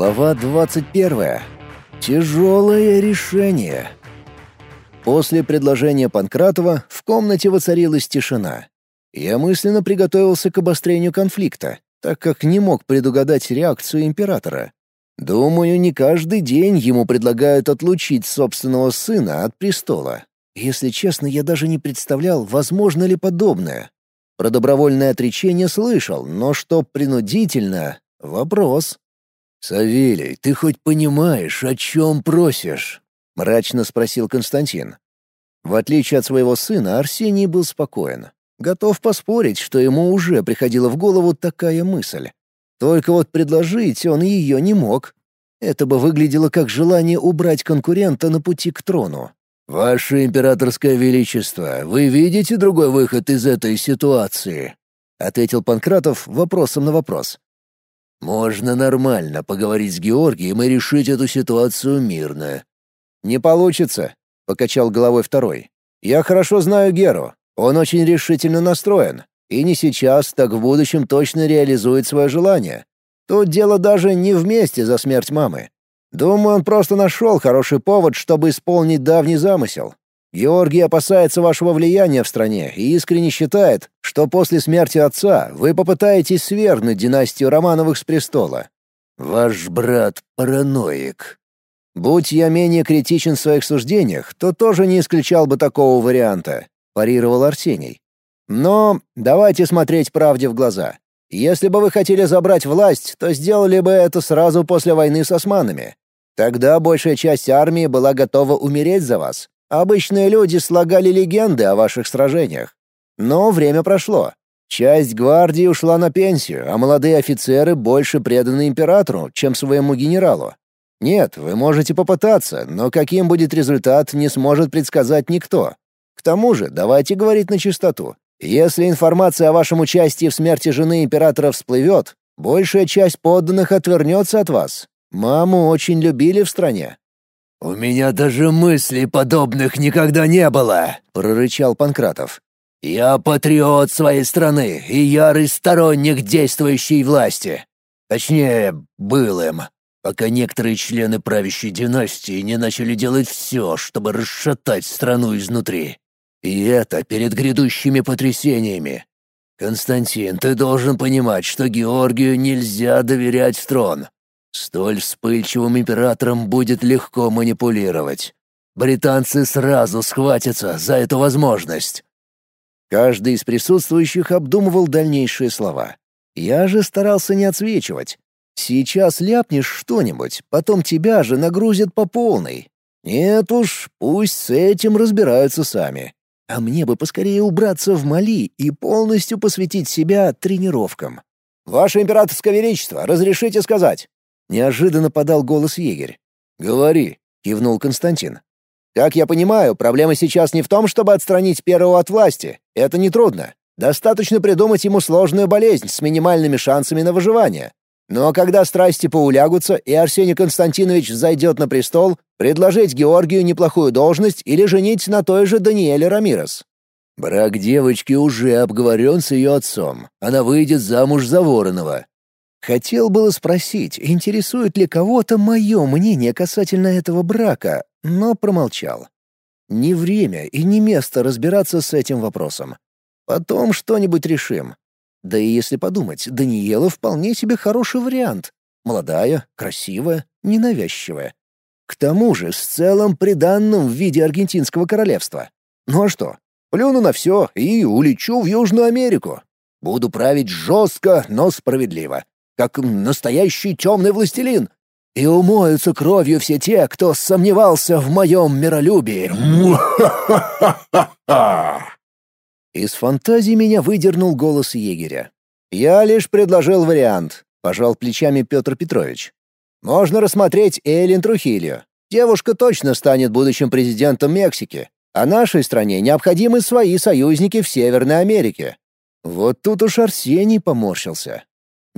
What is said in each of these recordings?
Глава 21. Тяжелое решение. После предложения Панкратова в комнате воцарилась тишина. Я мысленно приготовился к обострению конфликта, так как не мог предугадать реакцию императора. Думаю, не каждый день ему предлагают отлучить собственного сына от престола. Если честно, я даже не представлял, возможно ли подобное. Про добровольное отречение слышал, но что принудительно — вопрос. «Савелий, ты хоть понимаешь, о чем просишь?» — мрачно спросил Константин. В отличие от своего сына, Арсений был спокоен. Готов поспорить, что ему уже приходила в голову такая мысль. Только вот предложить он ее не мог. Это бы выглядело как желание убрать конкурента на пути к трону. «Ваше императорское величество, вы видите другой выход из этой ситуации?» — ответил Панкратов вопросом на вопрос. Можно нормально поговорить с Георгием и решить эту ситуацию мирно. Не получится, покачал головой второй. Я хорошо знаю Геру. Он очень решительно настроен. И не сейчас, так в будущем точно реализует свое желание. Тут дело даже не вместе за смерть мамы. Думаю, он просто нашел хороший повод, чтобы исполнить давний замысел. Георгий опасается вашего влияния в стране и искренне считает, что после смерти отца вы попытаетесь свергнуть династию Романовых с престола. Ваш брат параноик. Будь я менее критичен в своих суждениях, то тоже не исключал бы такого варианта, парировал Арсений. Но давайте смотреть правде в глаза. Если бы вы хотели забрать власть, то сделали бы это сразу после войны с османами. Тогда большая часть армии была готова умереть за вас, Обычные люди слагали легенды о ваших сражениях. Но время прошло. Часть гвардии ушла на пенсию, а молодые офицеры больше преданы императору, чем своему генералу. Нет, вы можете попытаться, но каким будет результат, не сможет предсказать никто. К тому же, давайте говорить на чистоту. Если информация о вашем участии в смерти жены императора всплывет, большая часть подданных отвернется от вас. Маму очень любили в стране, «У меня даже мыслей подобных никогда не было», — прорычал Панкратов. «Я патриот своей страны и ярый сторонник действующей власти. Точнее, был им, пока некоторые члены правящей династии не начали делать все, чтобы расшатать страну изнутри. И это перед грядущими потрясениями. Константин, ты должен понимать, что Георгию нельзя доверять трон. Столь вспыльчивым императором будет легко манипулировать. Британцы сразу схватятся за эту возможность. Каждый из присутствующих обдумывал дальнейшие слова. Я же старался не отсвечивать. Сейчас ляпнешь что-нибудь, потом тебя же нагрузят по полной. Нет уж, пусть с этим разбираются сами. А мне бы поскорее убраться в Мали и полностью посвятить себя тренировкам. «Ваше императорское величество, разрешите сказать?» Неожиданно подал голос егерь. «Говори», — кивнул Константин. «Как я понимаю, проблема сейчас не в том, чтобы отстранить первого от власти. Это нетрудно. Достаточно придумать ему сложную болезнь с минимальными шансами на выживание. Но когда страсти поулягутся и Арсений Константинович зайдет на престол, предложить Георгию неплохую должность или женить на той же Даниэле Рамирес. Брак девочки уже обговорен с ее отцом. Она выйдет замуж за Воронова. Хотел было спросить, интересует ли кого-то мое мнение касательно этого брака, но промолчал. Не время и не место разбираться с этим вопросом. Потом что-нибудь решим. Да и если подумать, Даниэла вполне себе хороший вариант. Молодая, красивая, ненавязчивая. К тому же с целым приданным в виде аргентинского королевства. Ну а что? Плюну на все и улечу в Южную Америку. Буду править жестко, но справедливо как настоящий темный властелин, и умоются кровью все те, кто сомневался в моем миролюбии. Из фантазии меня выдернул голос егеря. «Я лишь предложил вариант», — пожал плечами Петр Петрович. «Можно рассмотреть Эйлин Трухилью. Девушка точно станет будущим президентом Мексики, а нашей стране необходимы свои союзники в Северной Америке». Вот тут уж Арсений поморщился.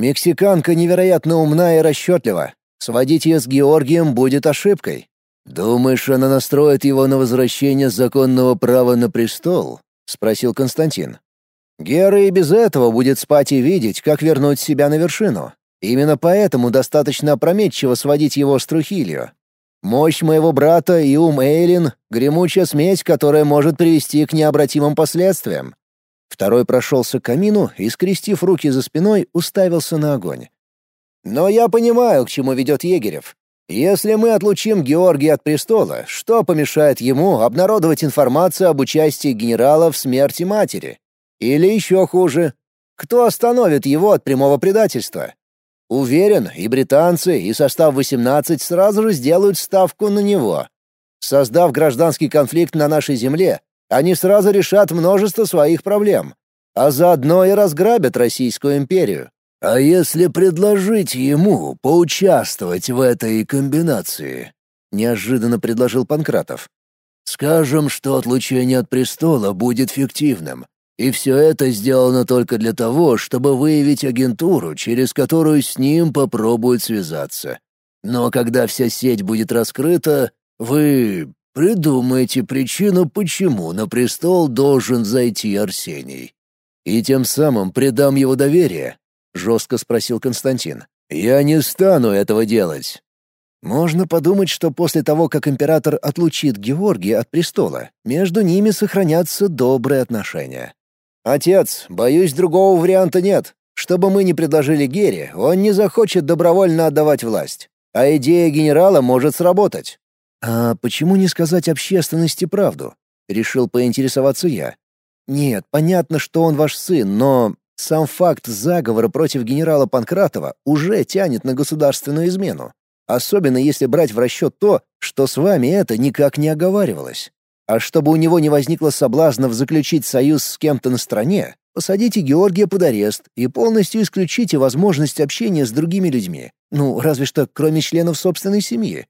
Мексиканка невероятно умна и расчетлива. Сводить ее с Георгием будет ошибкой. Думаешь, она настроит его на возвращение законного права на престол? спросил Константин. Гера и без этого будет спать и видеть, как вернуть себя на вершину. Именно поэтому достаточно опрометчиво сводить его с Трухилью. Мощь моего брата и ум Эйлин — гремучая смесь, которая может привести к необратимым последствиям. Второй прошелся к камину и, скрестив руки за спиной, уставился на огонь. «Но я понимаю, к чему ведет Егерев. Если мы отлучим Георгия от престола, что помешает ему обнародовать информацию об участии генерала в смерти матери? Или еще хуже, кто остановит его от прямого предательства? Уверен, и британцы, и состав 18 сразу же сделают ставку на него. Создав гражданский конфликт на нашей земле, они сразу решат множество своих проблем, а заодно и разграбят Российскую империю. А если предложить ему поучаствовать в этой комбинации? Неожиданно предложил Панкратов. Скажем, что отлучение от престола будет фиктивным, и все это сделано только для того, чтобы выявить агентуру, через которую с ним попробуют связаться. Но когда вся сеть будет раскрыта, вы придумаете причину, почему на престол должен зайти Арсений. И тем самым предам его доверие, — жестко спросил Константин. «Я не стану этого делать. Можно подумать, что после того, как император отлучит Георгия от престола, между ними сохранятся добрые отношения. «Отец, боюсь, другого варианта нет. Чтобы мы не предложили Гере, он не захочет добровольно отдавать власть. А идея генерала может сработать». «А почему не сказать общественности правду?» — решил поинтересоваться я. «Нет, понятно, что он ваш сын, но сам факт заговора против генерала Панкратова уже тянет на государственную измену. Особенно если брать в расчет то, что с вами это никак не оговаривалось. А чтобы у него не возникло соблазнов заключить союз с кем-то на стороне, посадите Георгия под арест и полностью исключите возможность общения с другими людьми. Ну, разве что кроме членов собственной семьи.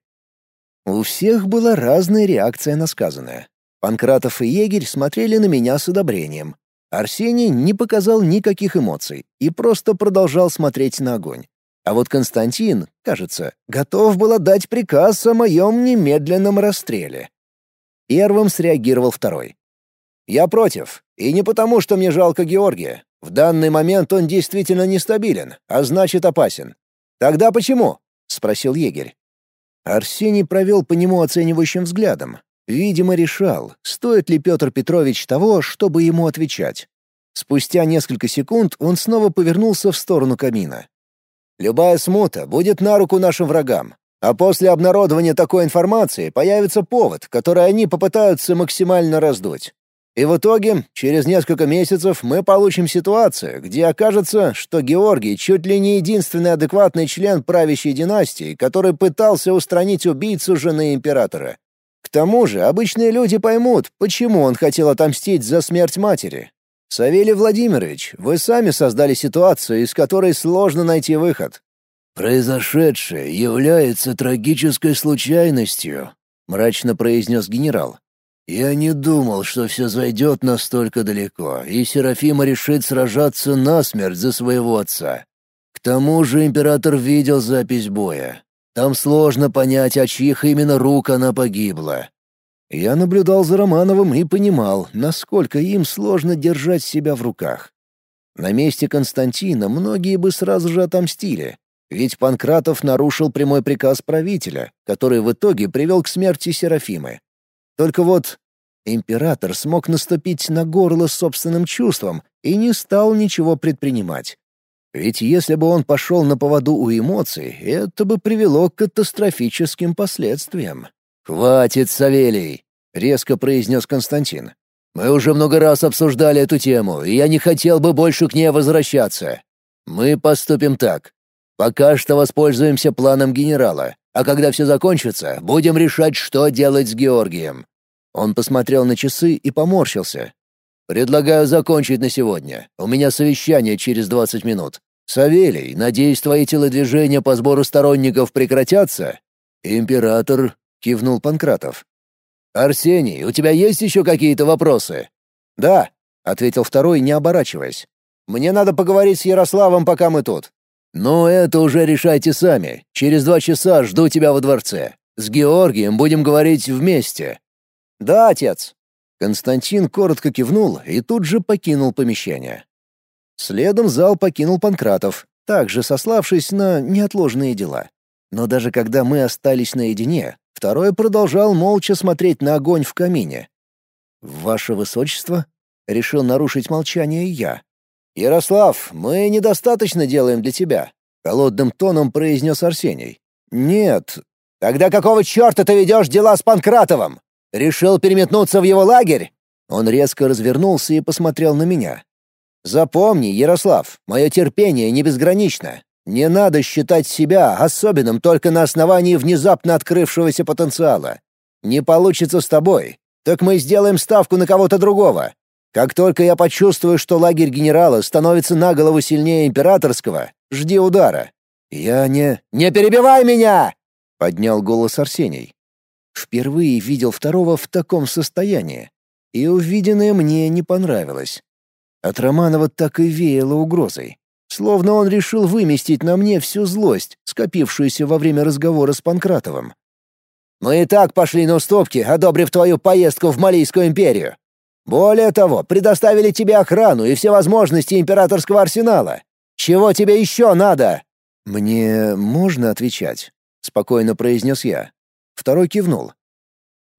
У всех была разная реакция на сказанное. Панкратов и егерь смотрели на меня с одобрением. Арсений не показал никаких эмоций и просто продолжал смотреть на огонь. А вот Константин, кажется, готов был отдать приказ о моем немедленном расстреле. Первым среагировал второй. «Я против. И не потому, что мне жалко Георгия. В данный момент он действительно нестабилен, а значит опасен. Тогда почему?» — спросил егерь. Арсений провел по нему оценивающим взглядом. Видимо, решал, стоит ли Петр Петрович того, чтобы ему отвечать. Спустя несколько секунд он снова повернулся в сторону камина. «Любая смута будет на руку нашим врагам. А после обнародования такой информации появится повод, который они попытаются максимально раздуть. И в итоге, через несколько месяцев мы получим ситуацию, где окажется, что Георгий чуть ли не единственный адекватный член правящей династии, который пытался устранить убийцу жены императора. К тому же обычные люди поймут, почему он хотел отомстить за смерть матери. Савелий Владимирович, вы сами создали ситуацию, из которой сложно найти выход. «Произошедшее является трагической случайностью», — мрачно произнес генерал. «Я не думал, что все зайдет настолько далеко, и Серафима решит сражаться насмерть за своего отца. К тому же император видел запись боя. Там сложно понять, от чьих именно рук она погибла». Я наблюдал за Романовым и понимал, насколько им сложно держать себя в руках. На месте Константина многие бы сразу же отомстили, ведь Панкратов нарушил прямой приказ правителя, который в итоге привел к смерти Серафимы. Только вот император смог наступить на горло собственным чувством и не стал ничего предпринимать. Ведь если бы он пошел на поводу у эмоций, это бы привело к катастрофическим последствиям. «Хватит, Савелий!» — резко произнес Константин. «Мы уже много раз обсуждали эту тему, и я не хотел бы больше к ней возвращаться. Мы поступим так. Пока что воспользуемся планом генерала, а когда все закончится, будем решать, что делать с Георгием». Он посмотрел на часы и поморщился. «Предлагаю закончить на сегодня. У меня совещание через 20 минут. Савелий, надеюсь, твои телодвижения по сбору сторонников прекратятся?» «Император», — кивнул Панкратов. «Арсений, у тебя есть еще какие-то вопросы?» «Да», — ответил второй, не оборачиваясь. «Мне надо поговорить с Ярославом, пока мы тут. «Ну, это уже решайте сами. Через два часа жду тебя во дворце. С Георгием будем говорить вместе». «Да, отец». Константин коротко кивнул и тут же покинул помещение. Следом зал покинул Панкратов, также сославшись на неотложные дела. Но даже когда мы остались наедине, второй продолжал молча смотреть на огонь в камине. «Ваше высочество?» — решил нарушить молчание я. «Ярослав, мы недостаточно делаем для тебя», — холодным тоном произнес Арсений. «Нет». «Тогда какого черта ты ведешь дела с Панкратовым? Решил переметнуться в его лагерь?» Он резко развернулся и посмотрел на меня. «Запомни, Ярослав, мое терпение не безгранично. Не надо считать себя особенным только на основании внезапно открывшегося потенциала. Не получится с тобой, так мы сделаем ставку на кого-то другого. Как только я почувствую, что лагерь генерала становится на голову сильнее императорского, жди удара. Я не... Не перебивай меня! Поднял голос Арсений. Впервые видел второго в таком состоянии, и увиденное мне не понравилось. От Романова так и веяло угрозой. Словно он решил выместить на мне всю злость, скопившуюся во время разговора с Панкратовым. «Мы и так пошли на уступки, одобрив твою поездку в Малийскую империю. Более того, предоставили тебе охрану и все возможности императорского арсенала. Чего тебе еще надо?» «Мне можно отвечать?» — спокойно произнес я. Второй кивнул.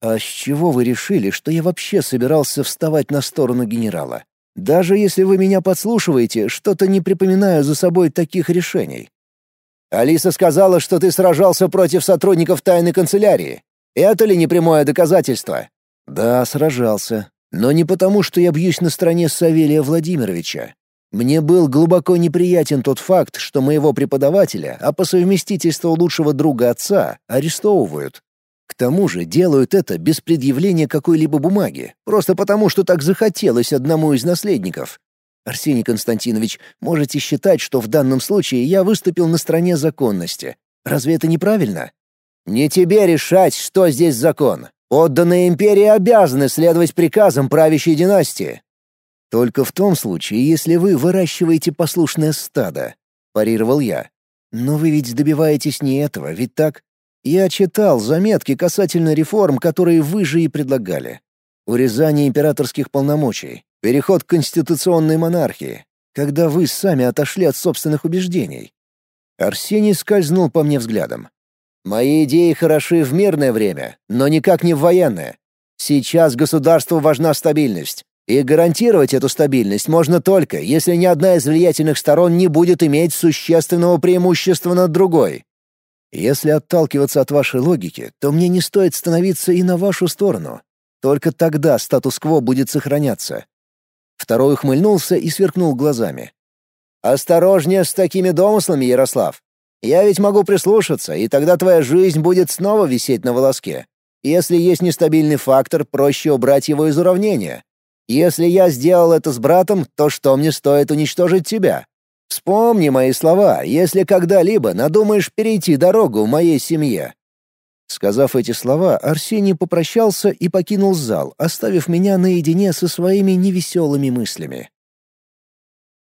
«А с чего вы решили, что я вообще собирался вставать на сторону генерала? Даже если вы меня подслушиваете, что-то не припоминаю за собой таких решений». «Алиса сказала, что ты сражался против сотрудников тайной канцелярии. Это ли не прямое доказательство?» «Да, сражался. Но не потому, что я бьюсь на стороне Савелия Владимировича. Мне был глубоко неприятен тот факт, что моего преподавателя, а по совместительству лучшего друга отца, арестовывают. Тому же делают это без предъявления какой-либо бумаги, просто потому, что так захотелось одному из наследников. Арсений Константинович, можете считать, что в данном случае я выступил на стороне законности. Разве это неправильно? Не тебе решать, что здесь закон. Подданные империи обязаны следовать приказам правящей династии. Только в том случае, если вы выращиваете послушное стадо, парировал я. Но вы ведь добиваетесь не этого, ведь так? Я читал заметки касательно реформ, которые вы же и предлагали. Урезание императорских полномочий, переход к конституционной монархии, когда вы сами отошли от собственных убеждений. Арсений скользнул по мне взглядом. Мои идеи хороши в мирное время, но никак не в военное. Сейчас государству важна стабильность. И гарантировать эту стабильность можно только, если ни одна из влиятельных сторон не будет иметь существенного преимущества над другой. Если отталкиваться от вашей логики, то мне не стоит становиться и на вашу сторону. Только тогда статус-кво будет сохраняться. Второй ухмыльнулся и сверкнул глазами. «Осторожнее с такими домыслами, Ярослав. Я ведь могу прислушаться, и тогда твоя жизнь будет снова висеть на волоске. Если есть нестабильный фактор, проще убрать его из уравнения. Если я сделал это с братом, то что мне стоит уничтожить тебя? Вспомни мои слова, если когда-либо надумаешь перейти дорогу в моей семье». Сказав эти слова, Арсений попрощался и покинул зал, оставив меня наедине со своими невеселыми мыслями.